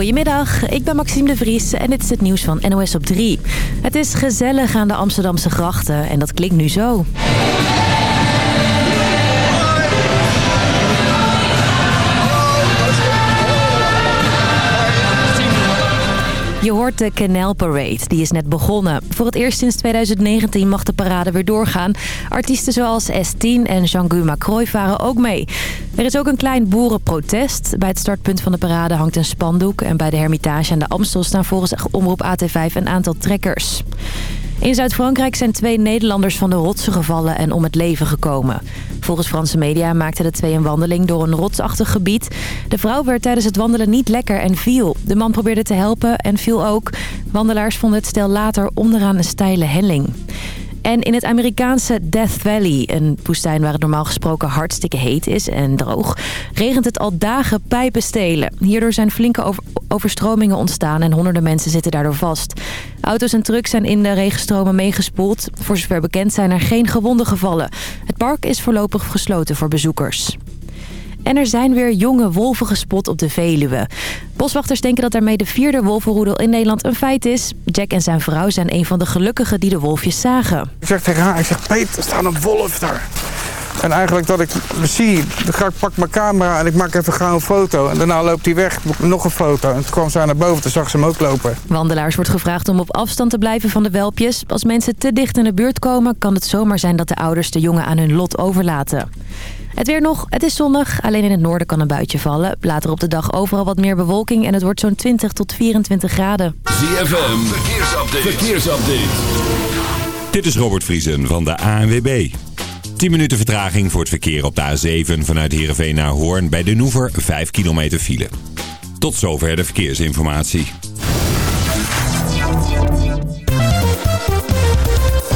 Goedemiddag, ik ben Maxime de Vries en dit is het nieuws van NOS op 3. Het is gezellig aan de Amsterdamse grachten en dat klinkt nu zo. Je hoort de Canal Parade, die is net begonnen. Voor het eerst sinds 2019 mag de parade weer doorgaan. Artiesten zoals S10 en Jean-Guy Macroy varen ook mee. Er is ook een klein boerenprotest. Bij het startpunt van de parade hangt een spandoek... en bij de Hermitage en de Amstel staan volgens Omroep AT5 een aantal trekkers. In Zuid-Frankrijk zijn twee Nederlanders van de rotsen gevallen en om het leven gekomen. Volgens Franse media maakten de twee een wandeling door een rotsachtig gebied. De vrouw werd tijdens het wandelen niet lekker en viel. De man probeerde te helpen en viel ook. Wandelaars vonden het stel later onderaan een steile helling. En in het Amerikaanse Death Valley, een woestijn waar het normaal gesproken hartstikke heet is en droog, regent het al dagen pijpenstelen. Hierdoor zijn flinke overstromingen ontstaan en honderden mensen zitten daardoor vast. Auto's en trucks zijn in de regenstromen meegespoeld. Voor zover bekend zijn er geen gewonden gevallen. Het park is voorlopig gesloten voor bezoekers. En er zijn weer jonge wolven gespot op de Veluwe. Boswachters denken dat daarmee de vierde wolvenroedel in Nederland een feit is. Jack en zijn vrouw zijn een van de gelukkigen die de wolfjes zagen. Ik zeg tegen haar, ik zeg, Peet, er staat een wolf daar. En eigenlijk dat ik zie, dan ga ik pak mijn camera en ik maak even gauw een foto. En daarna loopt hij weg, nog een foto. En toen kwam ze naar boven, toen zag ze hem ook lopen. Wandelaars wordt gevraagd om op afstand te blijven van de welpjes. Als mensen te dicht in de buurt komen, kan het zomaar zijn dat de ouders de jongen aan hun lot overlaten. Het weer nog, het is zonnig. Alleen in het noorden kan een buitje vallen. Later op de dag overal wat meer bewolking en het wordt zo'n 20 tot 24 graden. ZFM, verkeersupdate. verkeersupdate. Dit is Robert Vriesen van de ANWB. 10 minuten vertraging voor het verkeer op de A7 vanuit Heerenveen naar Hoorn. Bij de Noever 5 kilometer file. Tot zover de verkeersinformatie.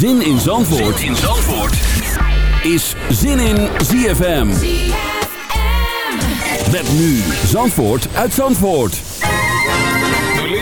Zin in Zandvoort, zin in Zandvoort. is Zin in ZFM. Met nu Zandvoort uit Zandvoort.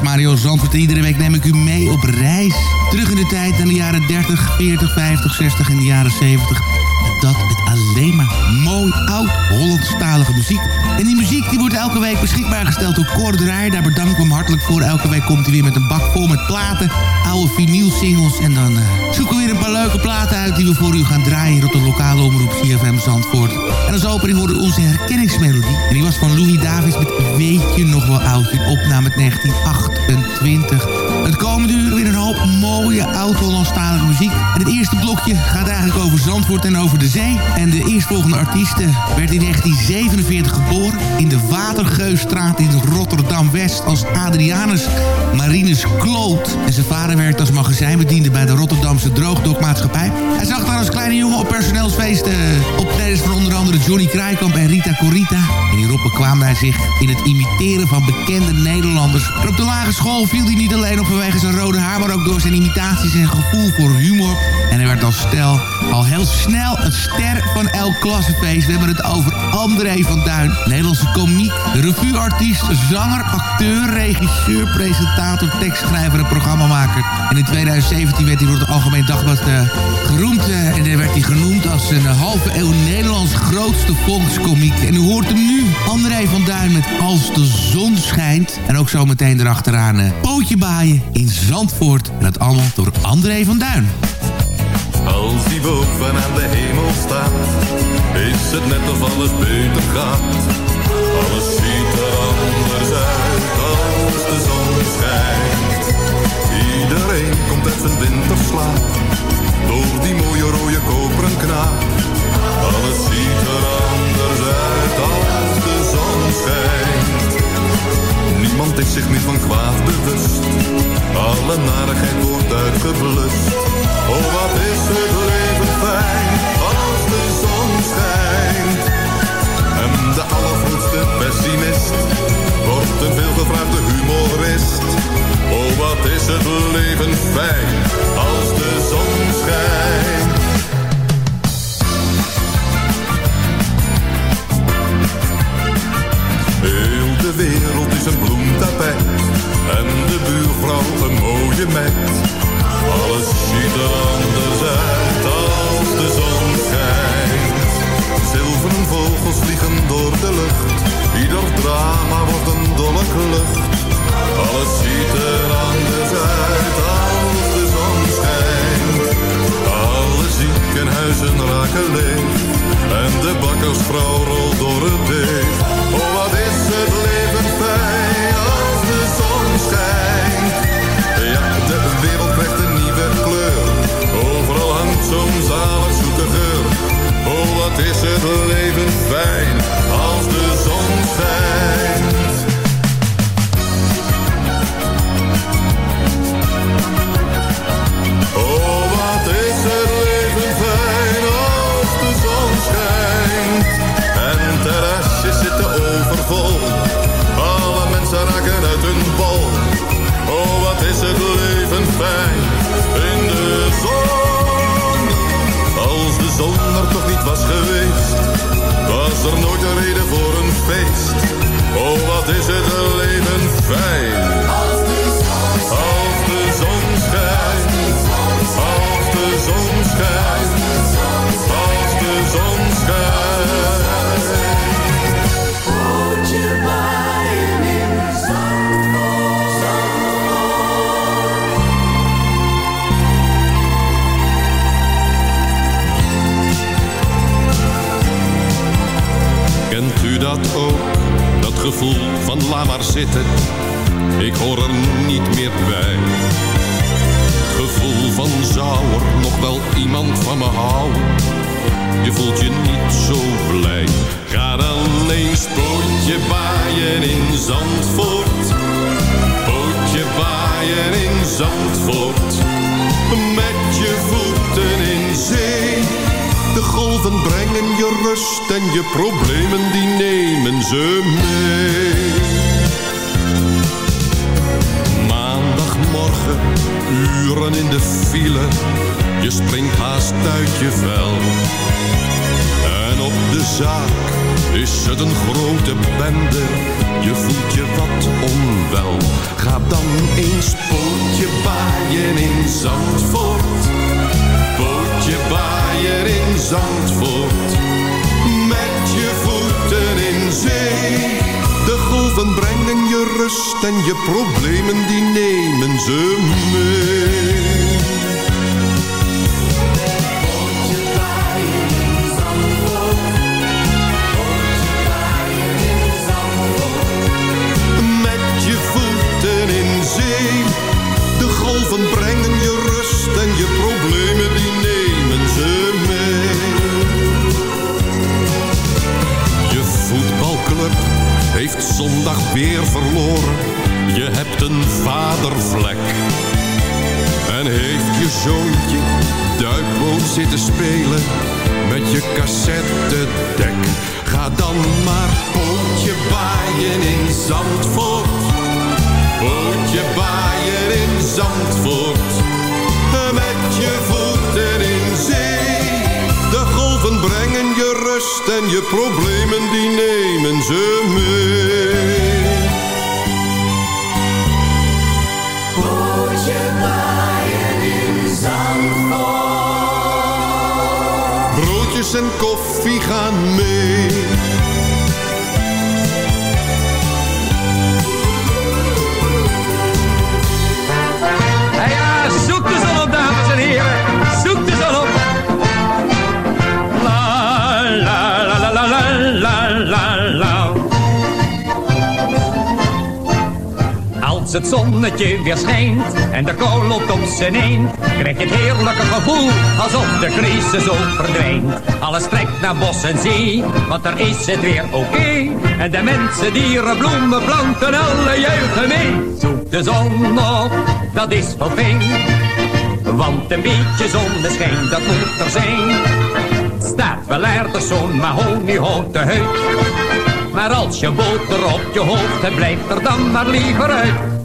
Is Mario Zandvoort iedere week neem ik u mee op reis. Terug in de tijd naar de jaren 30, 40, 50, 60 en de jaren 70. En dat alleen maar mooi oud-Hollandstalige muziek. En die muziek die wordt elke week beschikbaar gesteld door Cor. Daar bedank ik hem hartelijk voor. Elke week komt hij weer met een bak vol met platen. Oude vinyl-singles. En dan eh, zoeken we weer een paar leuke platen uit die we voor u gaan draaien op de lokale omroep CFM Zandvoort. En als opening hoorde onze herkenningsmelodie. En die was van Louis Davis met Weet je nog wel oud? Opname uit 1928. Het komende uur weer een hoop mooie oud-Hollandstalige muziek. En het eerste blokje gaat eigenlijk over Zandvoort en over de zee. En de eerstvolgende artieste werd in 1947 geboren... in de Watergeusstraat in Rotterdam-West als Adrianus Marinus Kloot. En zijn vader werkte als magazijnbediende bij de Rotterdamse Droogdokmaatschappij. Hij zag daar als kleine jongen op personeelsfeesten optredens van onder andere Johnny Krijkamp en Rita Corita. En hierop bekwaamde hij zich in het imiteren van bekende Nederlanders. En op de lagere school viel hij niet alleen vanwege zijn rode haar... maar ook door zijn imitaties en gevoel voor humor. En hij werd als stel al heel snel een ster van elk klassefeest. We hebben het over André van Duin. Nederlandse komiek, revueartiest, zanger, acteur, regisseur, presentator, tekstschrijver en programmamaker. En in 2017 werd hij door het Algemeen Dagblad eh, geroemd. eh, en daar werd hij genoemd als een halve eeuw Nederlands grootste volkskomiek. En u hoort hem nu, André van Duin met Als de zon schijnt. En ook zo meteen erachteraan eh, Pootje baaien in Zandvoort. En dat allemaal door André van Duin. Als die boven aan de hemel staat, is het net of alles beter gaat. en je problemen die nemen ze mee. Maandagmorgen, uren in de file, je springt haast uit je vel. En op de zaak is het een grote bende, je voelt je wat onwel. Ga dan eens pootje baaien in zand en je problemen die nemen ze mee. zonnetje weer schijnt en de kou loopt op zijn eind. krijg je het heerlijke gevoel alsof de crisis ook verdwijnt. Alles trekt naar bos en zee, want er is het weer oké. En de mensen, dieren, bloemen, planten, alle juichen mee. Zoek de zon op, dat is wel fijn, want een beetje zonneschijn, dat moet er zijn. Staat wel ergens zo'n mahoniehouten huid. Maar als je boter op je hoofd hebt, blijft er dan maar liever uit.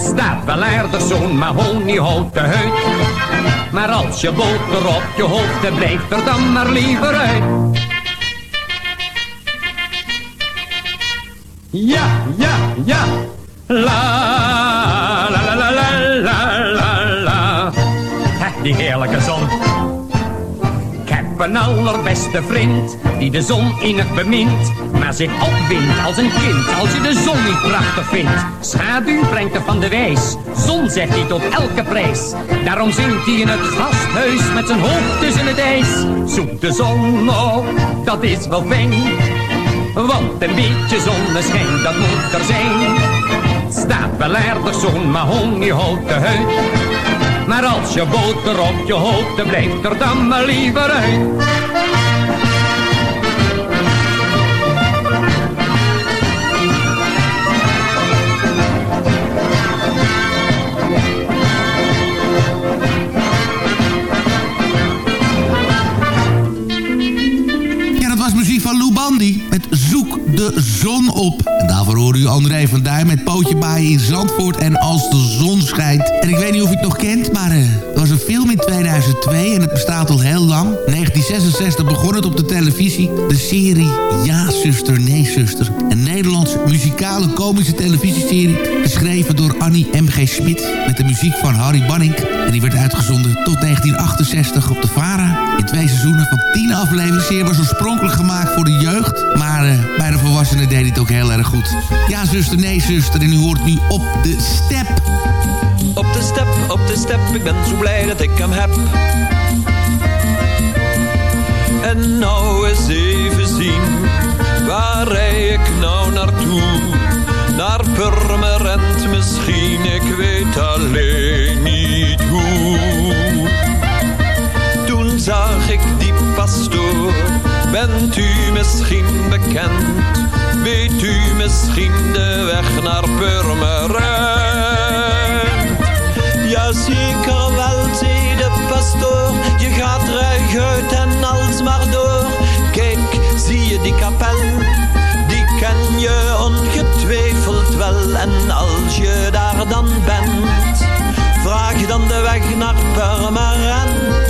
Staat wel aardig zo'n mahoniehouten huid. Maar als je boter op je hoofd hebt, blijf er dan maar liever uit. Ja, ja, ja. La, een allerbeste vriend, die de zon innig bemint. Maar zich opwindt als een kind, als je de zon niet prachtig vindt. Schaduw brengt er van de wijs, zon zegt hij tot elke prijs. Daarom zingt hij in het gasthuis met zijn hoofd tussen het ijs. Zoek de zon op, dat is wel fijn. Want een beetje zonneschijn, dat moet er zijn. Het staat wel aardig zo'n mahoniehouten huid. Maar als je boter op je hoofd, dan blijft er dan maar liever uit. Ja, dat was muziek van Lou Bandy met de Zon op. En daarvoor hoorde u André van Duin met Pootje Baaien in Zandvoort en Als de Zon Schijnt. En ik weet niet of u het nog kent, maar eh, er was een film in 2002 en het bestaat al heel lang. 1966 begon het op de televisie. De serie Ja, zuster, nee, zuster. Een Nederlandse muzikale komische televisieserie. Geschreven door Annie M.G. Smit met de muziek van Harry Banning. En die werd uitgezonden tot 1968 op de VARA. In twee seizoenen van 10 afleveringen. Zeer was oorspronkelijk gemaakt voor de jeugd. Maar eh, bij de volwassenen deed hij het ook heel erg goed. Ja, zuster, nee, zuster. En u hoort nu op de step. Op de step, op de step, ik ben zo blij dat ik hem heb. En nou eens even zien, waar rij ik nou naartoe? Naar Purmerend misschien, ik weet alleen niet hoe. Toen zag ik die pastoor, bent u misschien bekend? Weet u misschien de weg naar Purmerend? Jazeker wel, zei de pastoor, je gaat uit en als maar door. Kijk, zie je die kapel? Die ken je ongetwijfeld wel. En als je daar dan bent, vraag dan de weg naar Purmerend.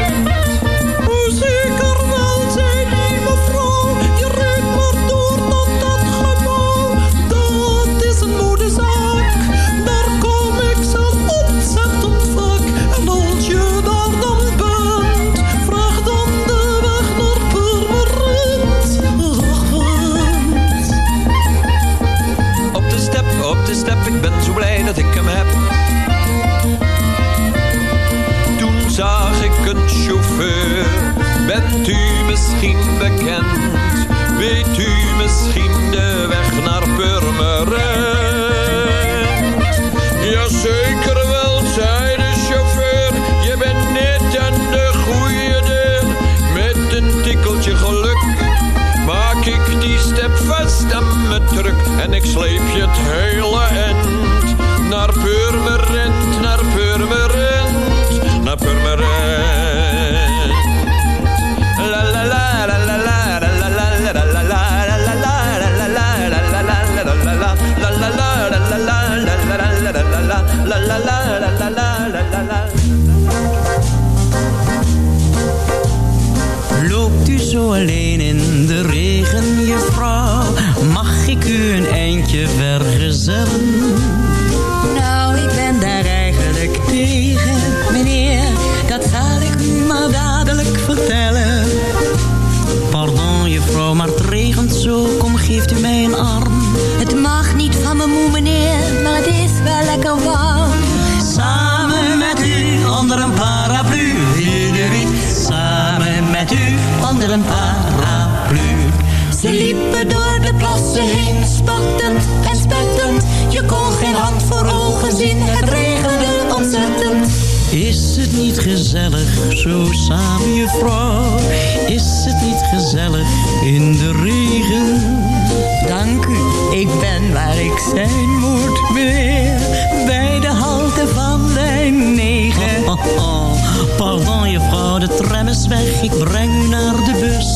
Ben waar ik zijn moet, meneer. Bij de halte van lijn 9. Oh, oh, oh. Pardon juffrouw, de tram is weg, ik breng u naar de bus.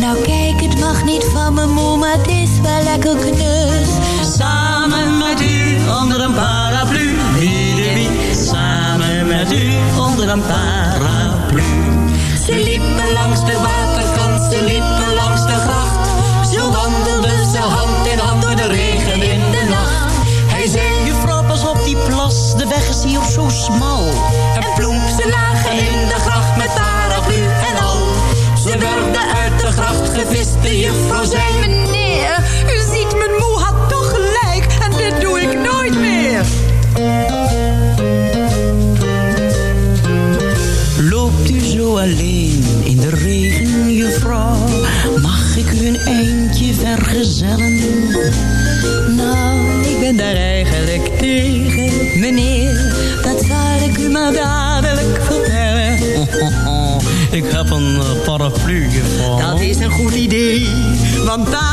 Nou kijk, het mag niet van mijn moe, maar het is wel lekker knus. Samen met u onder een paraplu, wie de wie. Samen met u onder een paraplu. Ze liepen langs de waterkant, ze liepen smal. en ploem, ze lagen in de gracht met paraplu en al. Ze werden uit de gracht gevist, de juffrouw zei... een eh, paraplu, juffrouw. Dat is een goed idee, want daar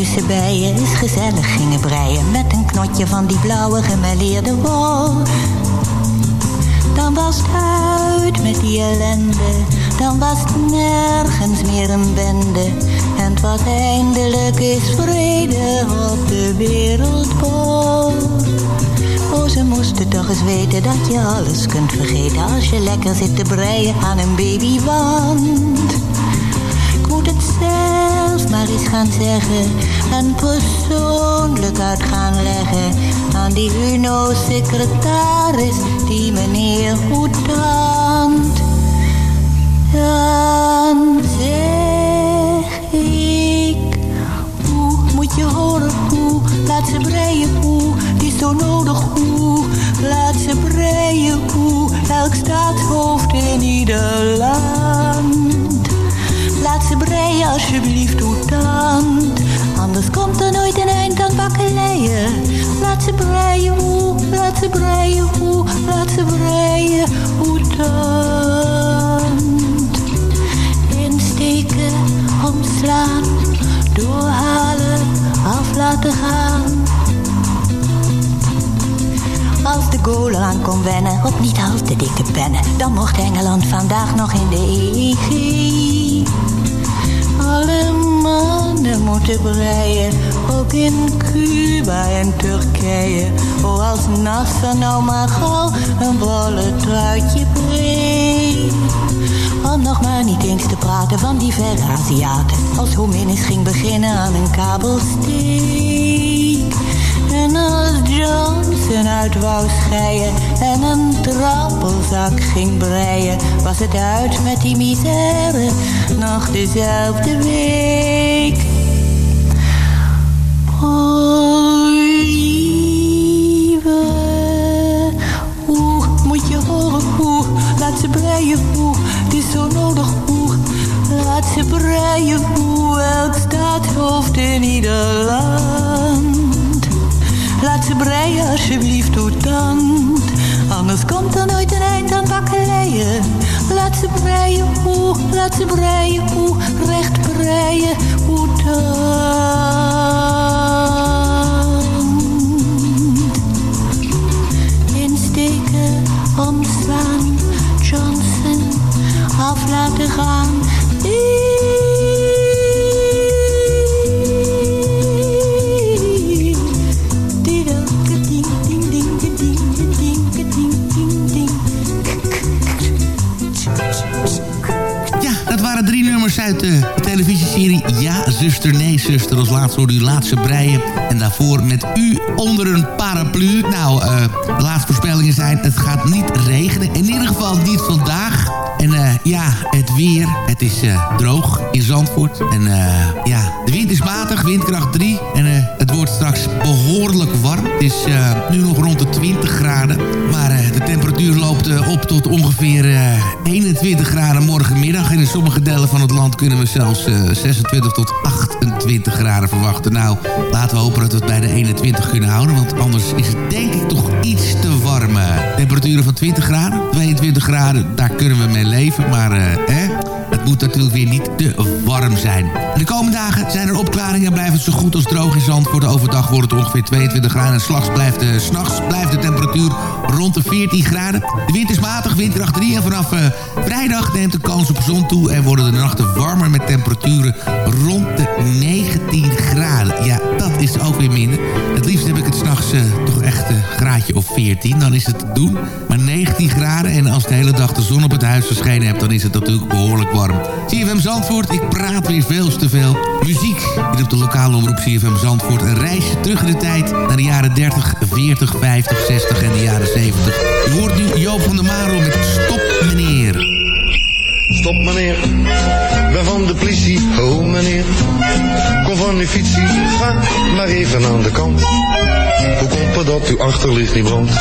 tussen bijen eens gezellig gingen breien... met een knotje van die blauwe gemêleerde wol... dan was het uit met die ellende... dan was het nergens meer een bende... en het was eindelijk is vrede op de wereldbol... Oh, ze moesten toch eens weten dat je alles kunt vergeten... als je lekker zit te breien aan een babywand. Zelf maar eens gaan zeggen... en persoonlijk uit gaan leggen... aan die UNO-secretaris, die meneer Hoetant. Dan zeg ik... Hoe moet je horen hoe? Laat ze breien hoe, die is zo nodig hoe. Laat ze breien hoe, elk staatshoofd in ieder land. Breien alsjeblieft hoe tand. Anders komt er nooit een eind aan bakkeleien. Laat ze breien hoe, laat ze breien hoe, laat ze breien hoe tand. Insteken, omslaan, doorhalen, af laten gaan. Als de goal aan kon wennen op niet al te dikke pennen, dan mocht Engeland vandaag nog in de EG. Alle mannen moeten breien, ook in Cuba en Turkije. Oh, als Nasser nou maar gauw een bolle truitje breed. Om nog maar niet eens te praten van die verre Aziaten. Als Hominis ging beginnen aan een kabelsteek. En als Johnson uit wou scheien en een trappelzak ging breien, was het uit met die misère dezelfde week. Oh, lieve, moet je horen hoe, laat ze breien hoe, het is zo nodig hoe, laat ze breien hoe, elk staatshoofd in ieder land. Laat ze breien alsjeblieft hoe tand. Anders komt er nooit een eind aan bakkeleien. Laat ze breien, hoe, laat ze breien, hoe, recht breien, hoe dan. Insteken, omslaan, Johnson, af laten gaan. Uit de televisieserie Ja, zuster, nee, zuster. Als laatste hoorde u laatste breien. En daarvoor met u onder een paraplu. Nou, eh, de laatste voorspellingen zijn... het gaat niet regenen. In ieder geval niet vandaag. En eh, ja, het weer. Het is eh, droog in Zandvoort. En eh, ja, de wind is matig, windkracht 3. En eh, wordt straks behoorlijk warm. Het is eh, nu nog rond de 20 graden. Maar eh, de temperatuur loopt eh, op tot ongeveer eh, 21 graden morgenmiddag. En in sommige delen van het land kunnen we zelfs eh, 26 tot 28 graden verwachten. Nou, laten we hopen dat we het bij de 21 kunnen houden. Want anders is het denk ik toch iets te warm. Temperaturen van 20 graden, 22 graden, daar kunnen we mee leven. Maar hè, het moet natuurlijk weer niet te warm zijn. De komende dagen zijn er opklaringen en blijft het zo goed als droog in Zandvoort. Overdag wordt het ongeveer 22 graden en blijft, de, s'nachts blijft de temperatuur rond de 14 graden. De wind is matig, windkracht 3 en vanaf eh, vrijdag neemt de kans op zon toe... en worden de nachten warmer met temperaturen rond de 19 graden. Ja, dat is ook weer minder. Het liefst heb ik het s'nachts uh, toch echt een graadje of 14, dan is het te doen. Maar 19 graden en als de hele dag de zon op het huis verschenen hebt... dan is het natuurlijk behoorlijk warm. CFM Zandvoort, ik praat weer veel te veel. Muziek, hier op de lokale omroep CFM Zandvoort. Een reisje terug in de tijd naar de jaren 30, 40, 50, 60 en de jaren 70. U hoort nu Joop van der Marel met Stop Meneer. Stop meneer, ben van de politie, oh meneer. Kom van uw fietsie, ga maar even aan de kant. Hoe komt het dat uw achterlicht niet brandt?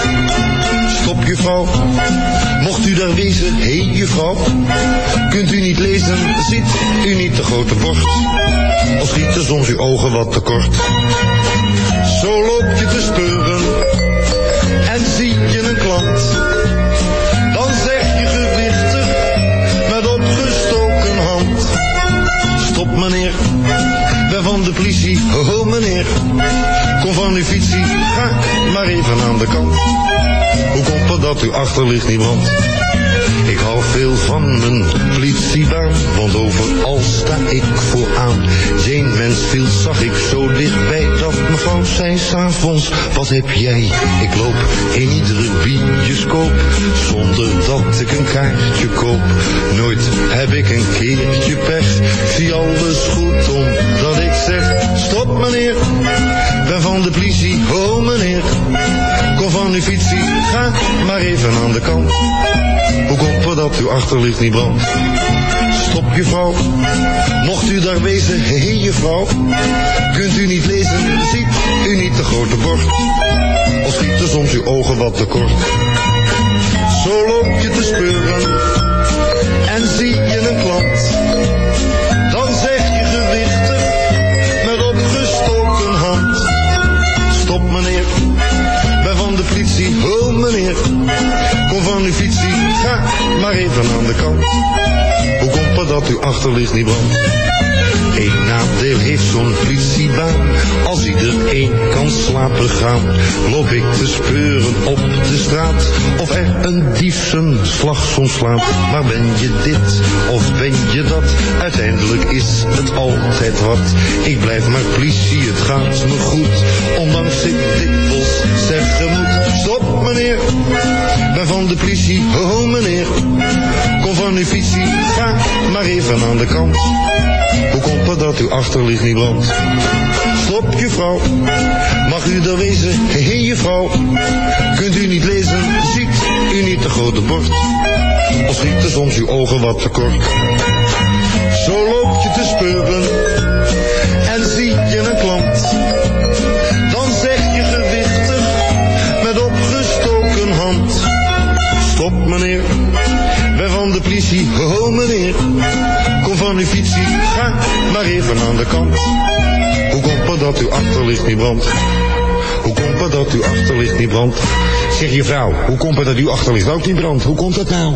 Juffrouw, mocht u daar wezen, hé hey, juffrouw. Kunt u niet lezen, ziet u niet de grote bord? Of schieten soms uw ogen wat te kort? Zo loop je te speuren en zie je een klant. Dan zeg je gewichtig met opgestoken hand. Stop meneer, ben van de politie, oh meneer. Kom van uw fietsie, ga maar even aan de kant. Dat uw achterlicht niet brandt? Ik hou veel van mijn politiebaan, want overal sta ik vooraan. Geen mens viel zag ik zo dichtbij dat mevrouw zei s'avonds, wat heb jij? Ik loop in iedere bioscoop, zonder dat ik een kaartje koop. Nooit heb ik een keertje pech, zie alles goed omdat ik zeg, stop meneer, ben van de politie, oh meneer. Van uw fietsie, ga maar even aan de kant. Hoe komt het dat uw achterlicht niet brandt? Stop juffrouw, mocht u daar wezen, hé hey, juffrouw. Kunt u niet lezen, ziet u niet de grote bord? Of schieten soms uw ogen wat te kort? Zo loop je Kom van uw fietsie, ga maar even aan de kant. Hoe komt het dat uw achterlicht niet brandt? Eén nadeel heeft zo'n politiebaan. Als iedereen kan slapen gaan, loop ik te speuren op de straat. Of er een dief zijn slag soms slaat. Maar ben je dit of ben je dat? Uiteindelijk is het altijd wat. Ik blijf maar politie, het gaat me goed. Ondanks ik dikwijls zeggen moet. Stop meneer, ben van de politie, oh meneer. Kom van uw fietsie, ga maar even aan de kant. Hoe komt het dat uw achterlicht niet brandt? Stop juffrouw, mag u er wezen? Hé hey, juffrouw, kunt u niet lezen? Ziet u niet de grote bord? Of schieten soms uw ogen wat te kort? Zo loop je te speuren en zie je een klant. Dan zeg je gewichtig met opgestoken hand. Stop meneer, ben van de politie, oh meneer. Van uw fietsie, ga maar even aan de kant. Hoe komt het dat uw achterlicht niet brandt? Hoe komt het dat uw achterlicht niet brandt? Zeg je vrouw, hoe komt het dat uw achterlicht ook niet brandt? Hoe komt dat nou?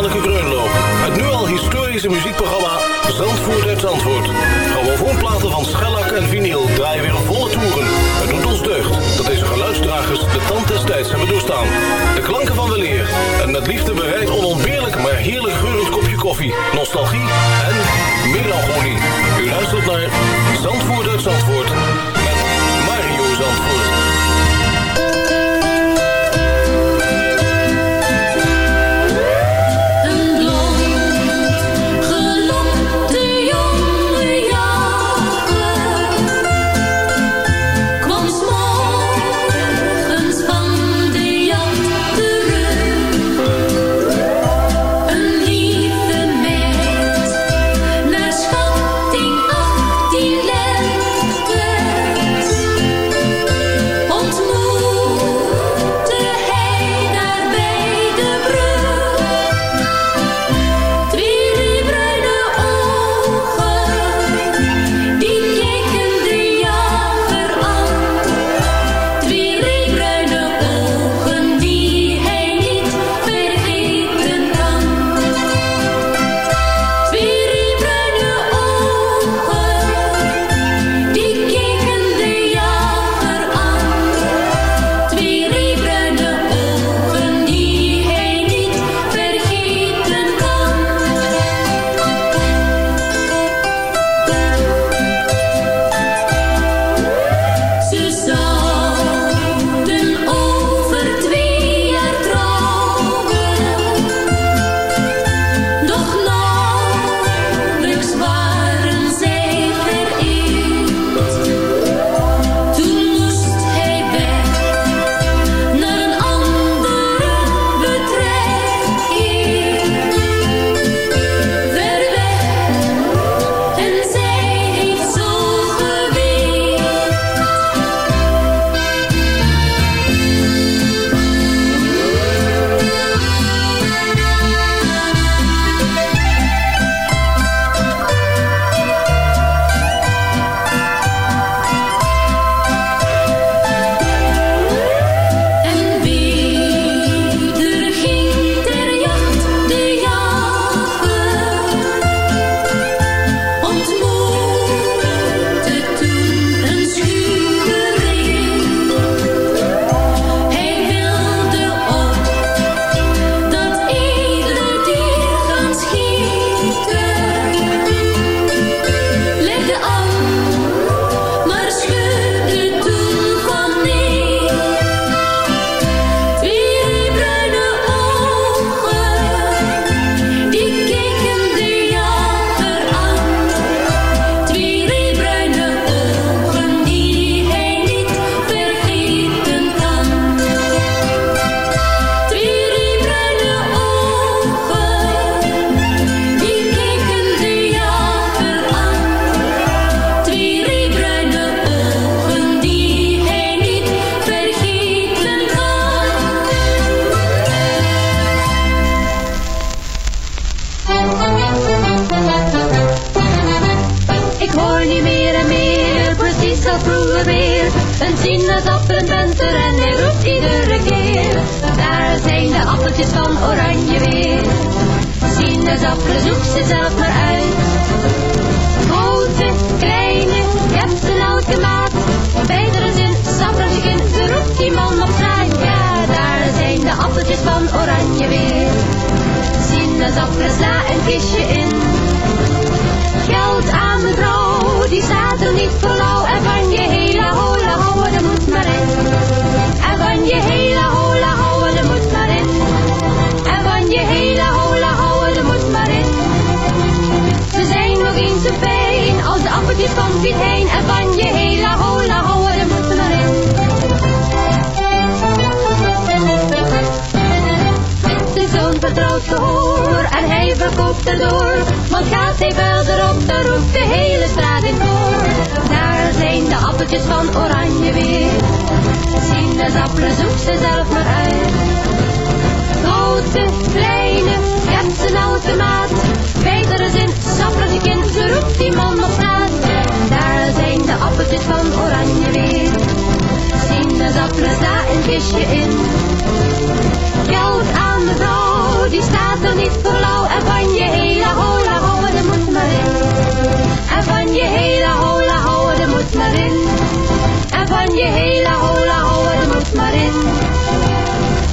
Het nu al historische muziekprogramma Zandvoort uit Zandvoort. Grammofoonplaten van schellak en vinyl draaien weer op volle toeren. Het doet ons deugd dat deze geluidsdragers de tand des tijds hebben doorstaan. De klanken van weleer en met liefde bereid onontbeerlijk maar heerlijk geurend kopje koffie, nostalgie en melancholie. U luistert naar Zandvoort uit Zandvoort met Mario Zandvoort.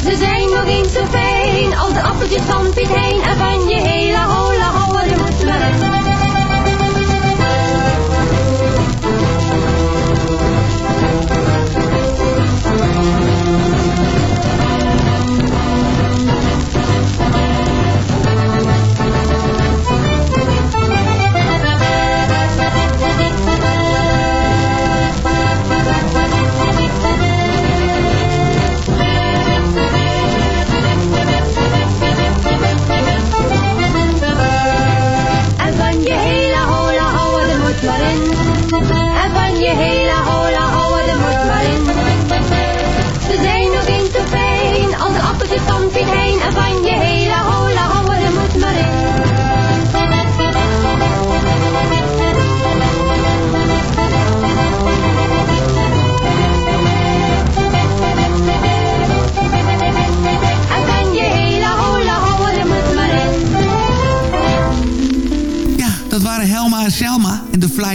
Ze zijn nog eens zo fijn als de appeltjes van Piet Hein en van je hele hoofd.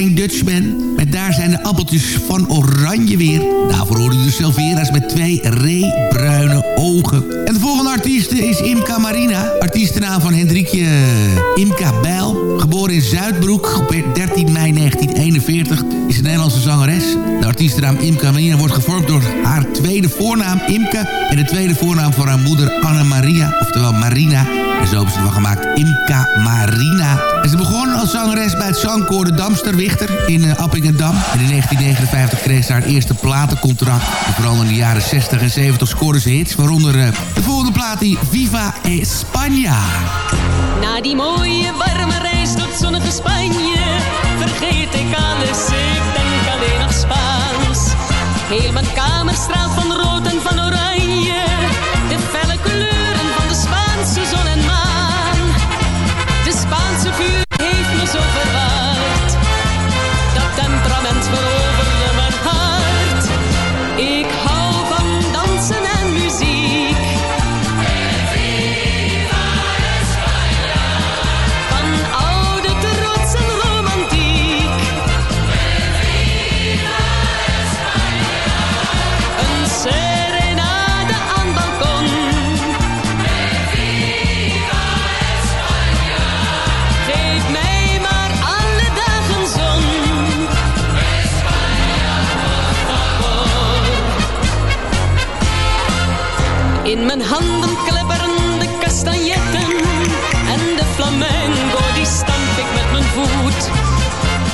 Flying Dutchman. Met daar zijn de appeltjes van oranje weer. Daarvoor horen de Silvera's met twee reebruine ogen. En de volgende artiest is Imka Marina. Artiestenaam van Hendrikje eh, Imka Bijl. Geboren in Zuidbroek op 13 mei 1941. Is een Nederlandse zangeres. De artiestenaam Imka Marina wordt gevormd door haar tweede voornaam Imka. En de tweede voornaam van haar moeder Anna Maria. Oftewel Marina. En zo hebben ze ervan gemaakt Imka Marina. En ze zangeres bij het zangkoor de Damsterwichter in eh, Appingedam. En in 1959 kreeg ze haar eerste platencontract. Vooral in de jaren 60 en 70 scoorde ze hits, waaronder eh, de volgende plaat die Viva España. Na die mooie warme reis tot zonnige Spanje, vergeet ik alles, ik denk alleen nog Spaans. Heel mijn kamer straalt van rood en van oranje iets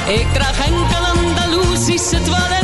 Ik draag enkel Andalusische toilet.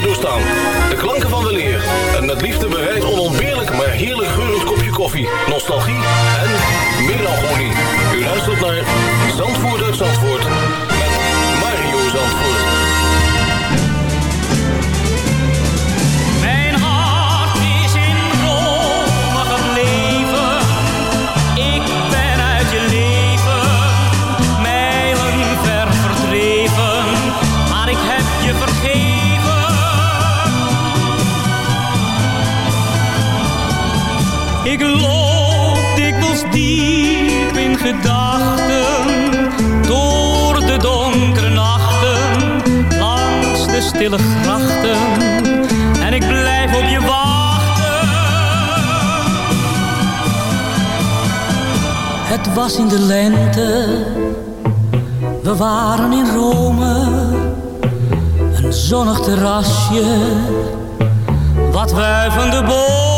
doorstaan. De klanken van de leer. En met liefde bereid onontbeerlijk maar heerlijk geurend kopje koffie, nostalgie. was in de lente, we waren in Rome. Een zonnig terrasje, wat wij van de boom.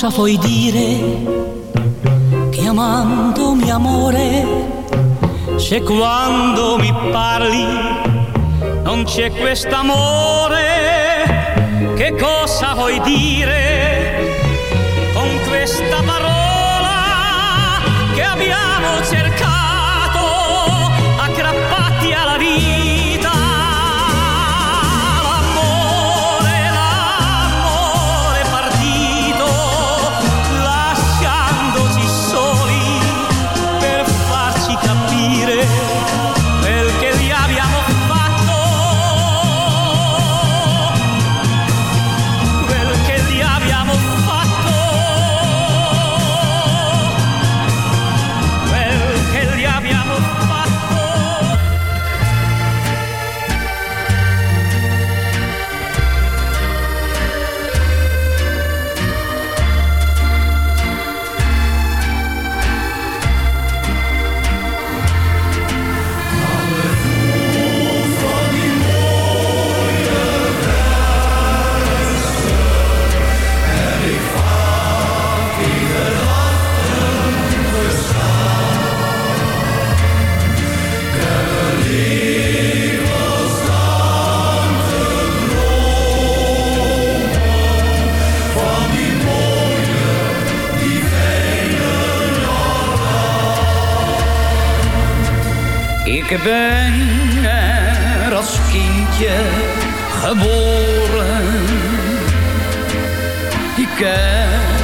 cosa vuoi dire? Chiamandomi amore se quando mi parli non c'è quest'amore che cosa vuoi dire? Con questa parola che abbiamo cercato Ik ben er als kindje geboren. Ik heb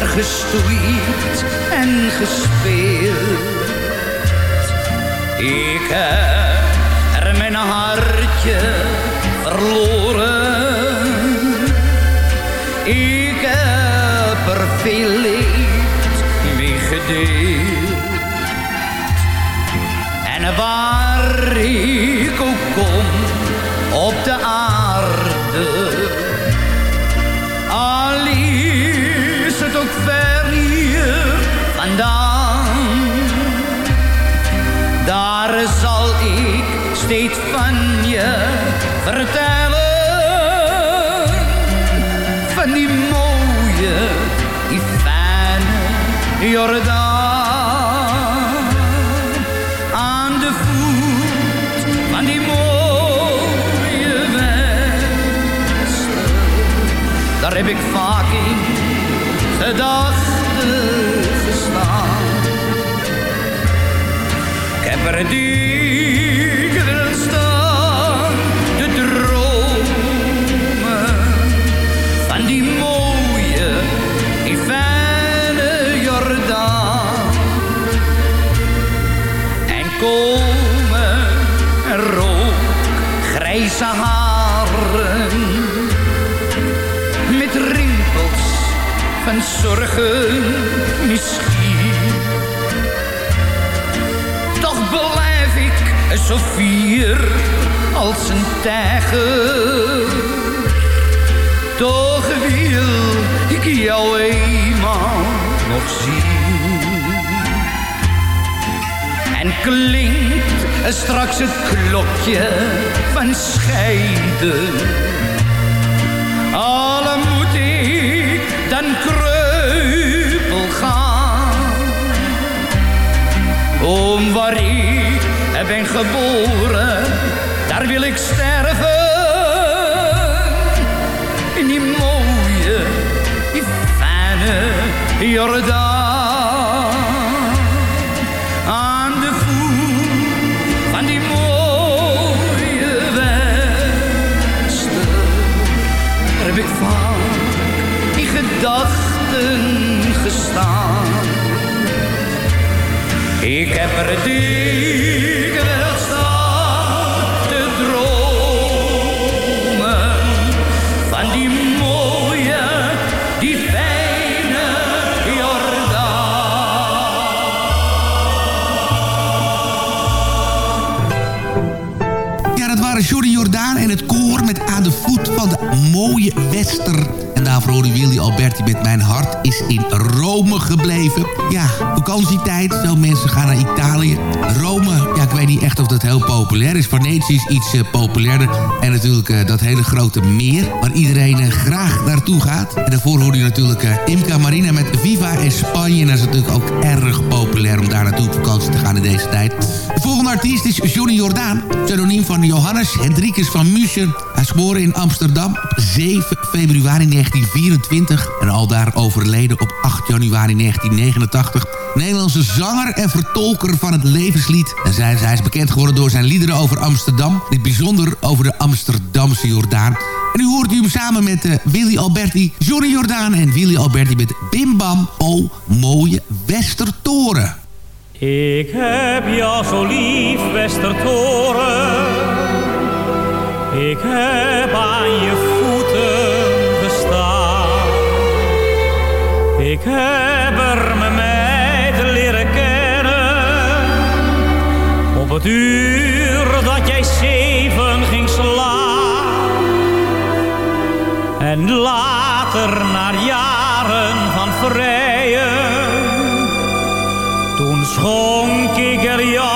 er gestoeid en gespeeld. Ik heb er mijn hartje verloren. Ik heb er veel leed mee gedeeld waar ik ook kom op de aarde. Al is het ook ver hier vandaan, daar zal ik steeds van je vertellen. Van die mooie, die fijne Jordaan. Heb ik vaak in gedachten gestaan. Ik heb er dikwijls zorgen misschien. Toch blijf ik zo fier als een tijger. Toch wil ik jou eenmaal nog zien. En klinkt straks het klokje van scheiden. Om waar ik ben geboren, daar wil ik sterven. In die mooie, die fijne Jordaan. Ik heb er dikwijls staan te dromen van die mooie, die fijne Ja, dat waren Jordaan en het koor met aan de voet van de mooie Wester. En daarvoor hoorde Willy Alberti met Mijn hart is in Rome gebleven. Ja, vakantietijd. Veel mensen gaan naar Italië. Rome, ja, ik weet niet echt of dat heel populair is. Venetië is iets eh, populairder. En natuurlijk eh, dat hele grote meer waar iedereen eh, graag naartoe gaat. En daarvoor hoorde je natuurlijk Imca Marina met Viva in Spanje. En dat is natuurlijk ook erg populair om daar naartoe op vakantie te gaan in deze tijd. De volgende artiest is Johnny Jordaan. Pseudoniem van Johannes Hendrikus van Mussen. Is geboren in Amsterdam op 7 februari 1924. En aldaar overleden op 8 januari 1989. Nederlandse zanger en vertolker van het levenslied. En zij, hij is bekend geworden door zijn liederen over Amsterdam. Het bijzonder over de Amsterdamse Jordaan. En nu hoort u hem samen met eh, Willy Alberti, Johnny Jordaan en Willy Alberti met Bim Bam, O mooie Westertoren. Ik heb jou zo lief, Westertoren. Ik heb aan je voeten gestaan. Ik heb er mijn meid leren kennen. Op het uur dat jij zeven ging slaan. En later, na jaren van vrijen toen schonk ik er jou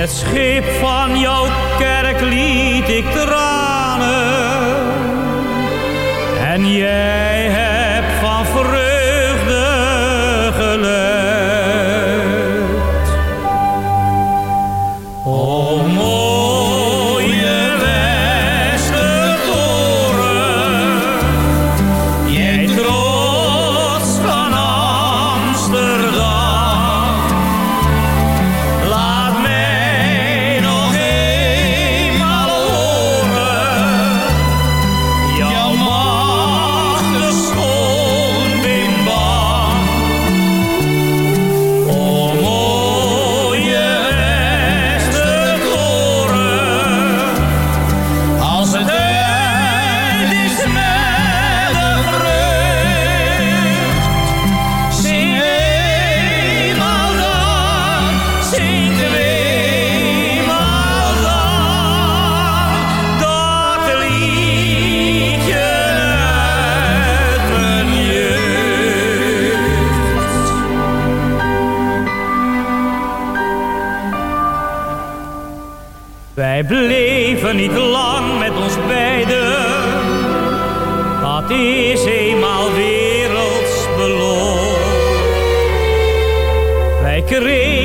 het schip van jouw kerk liet ik tranen. En jij Is eenmaal werelds beloon. Wij kregen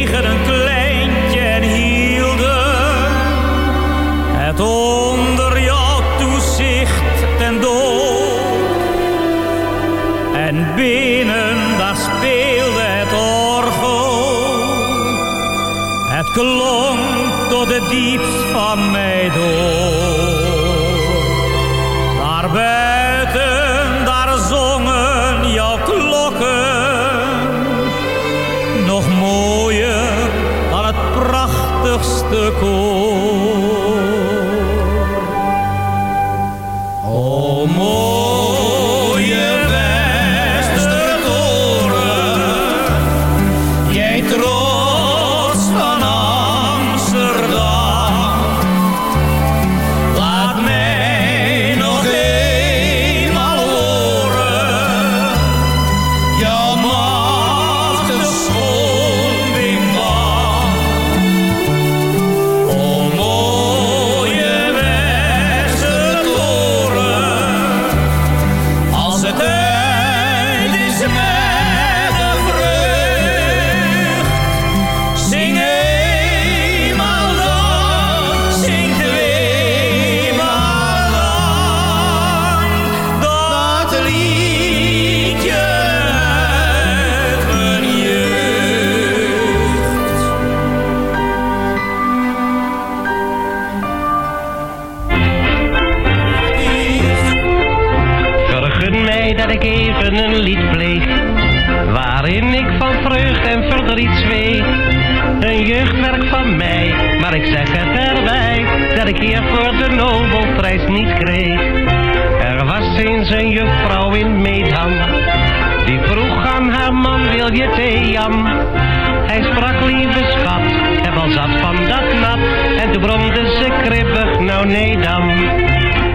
Hij sprak, lieve schat, heb al zat van dat nat, en toen bromde ze kribbig, nou nee dan.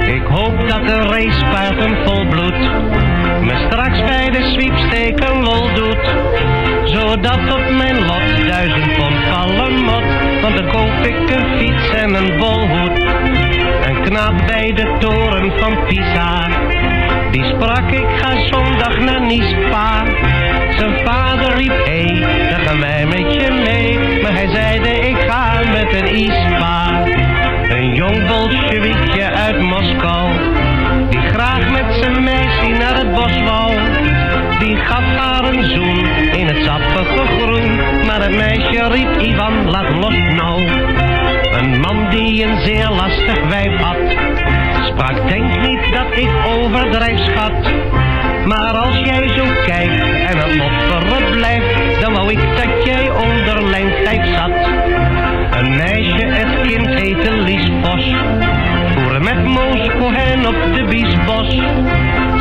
Ik hoop dat de racepaard een volbloed me straks bij de sweepstake een lol doet. Zodat op mijn lot duizend pond vallen mot, want dan koop ik een fiets en een bolhoed. Een knaap bij de toren van Pisa, die sprak ik ga zondag naar Nispa. Zijn vader riep, hé, hey, dan gaan wij met je mee, maar hij zeide ik ga met een ISPA. Een jong bolsjewiekje uit Moskou, die graag met zijn meisje naar het bos wou. Die gaf haar een zoen in het sappige groen, maar het meisje riep Ivan, laat los nou. Een man die een zeer lastig wijf had, sprak denk niet dat ik overdrijf schat. Maar als jij zo kijkt en het mopperen blijft, dan wou ik dat jij onder lijntijd zat. Een meisje, het kind heette Lies Bos, voeren met Moos Cohen op de Biesbos.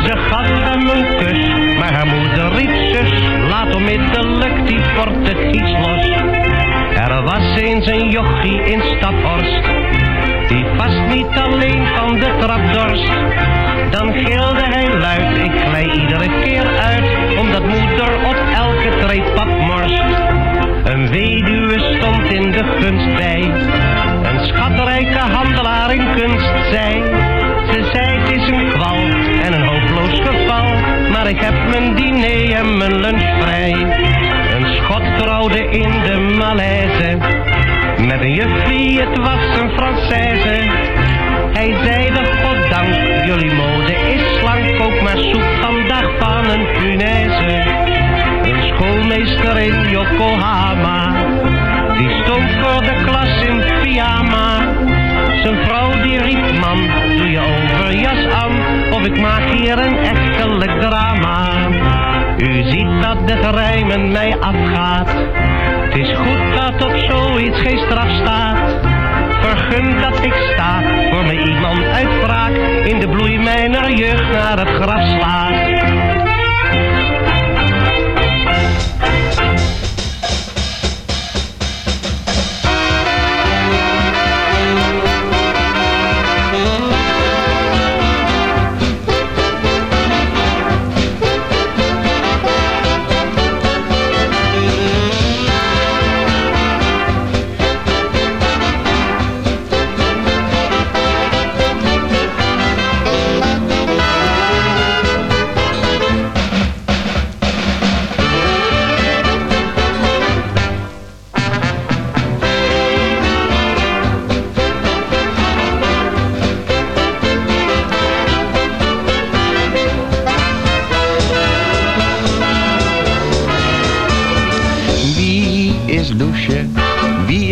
Ze gaf hem een kus, maar haar moeder riep zus, laat onmiddellijk die Portugies los. Er was eens een jochie in Staphorst, niet alleen van de trap dorst. Dan gilde hij luid, ik glij iedere keer uit, omdat moeder op elke treep pap morst. Een weduwe stond in de gunst bij, een schatrijke handelaar in kunst zei. Ze zei het is een kwal en een hopeloos geval, maar ik heb mijn diner en mijn lunch vrij. Een schot trouwde in de Malaise, met een juffie, het was een Française. Hij zeide, goddank, jullie mode is slank, ook maar soep vandaag van een punaise. Een schoolmeester in Yokohama, die stond voor de klas in pyjama. Zijn vrouw die riep, man, doe je overjas aan, of ik maak hier een echtelijk drama. U ziet dat de rijmen mij afgaat, het is goed dat op zoiets geen straf staat. Vergun dat ik sta voor me iemand uit wraak in de bloei mijner jeugd naar het graf slaat.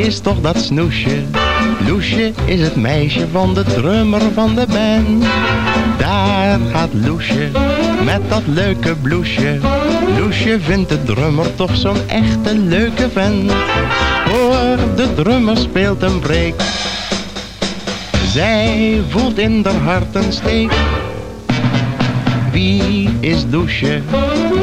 Is toch dat snoesje? Loesje is het meisje van de drummer van de band. Daar gaat Loesje met dat leuke bloesje. Loesje vindt de drummer toch zo'n echte leuke vent. Hoor, de drummer speelt een break. Zij voelt in haar hart een steek. Wie is Loesje?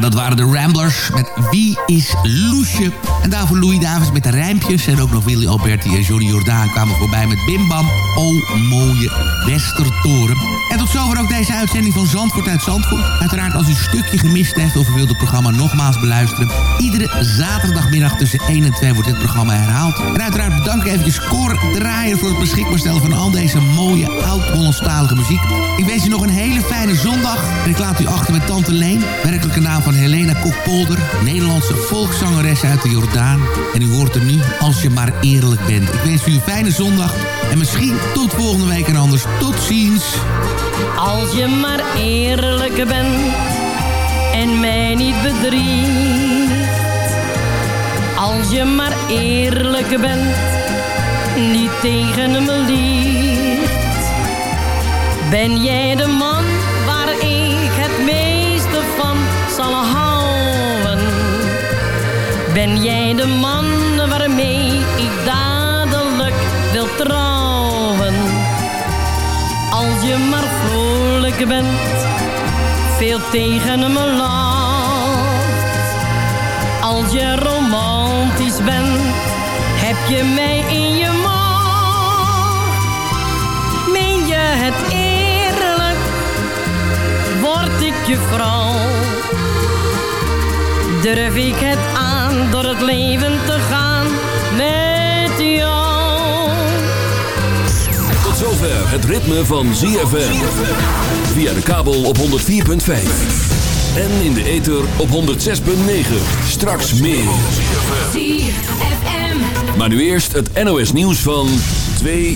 Dat waren de Ramblers met Wie is Loesje? En daarvoor Louis Davis met de rijmpjes. En ook nog Willy Alberti en Johnny Jordaan kwamen voorbij met Bim Bam. O mooie Westertoren. En tot zover ook deze uitzending van Zandvoort uit Zandvoort. Uiteraard als u een stukje gemist heeft of u wilt het programma nogmaals beluisteren. Iedere zaterdagmiddag tussen 1 en 2 wordt dit programma herhaald. En uiteraard bedank ik eventjes Cor Draaier voor het beschikbaar stellen van al deze mooie oud-Hollandstalige muziek. Ik wens u nog een hele fijne zondag. En ik laat u achter met Tante Leen. Werkelijke naam van Helena Kokpolder. Nederlandse volkszangeres uit de Jordaan. En u hoort er nu als je maar eerlijk bent. Ik wens u een fijne zondag. En misschien tot volgende week en anders. Tot ziens. Als je maar eerlijk bent en mij niet bedriegt. Als je maar eerlijk bent, niet tegen me liegt. Ben jij de man Jij de man waarmee ik dadelijk wil trouwen? Als je maar vrolijk bent, veel tegen me lacht. Als je romantisch bent, heb je mij in je macht. Meen je het eerlijk, word ik je vrouw. Durf ik het aan door het leven te gaan met jou. Tot zover het ritme van ZFM. Via de kabel op 104.5. En in de ether op 106.9. Straks meer. Maar nu eerst het NOS nieuws van 2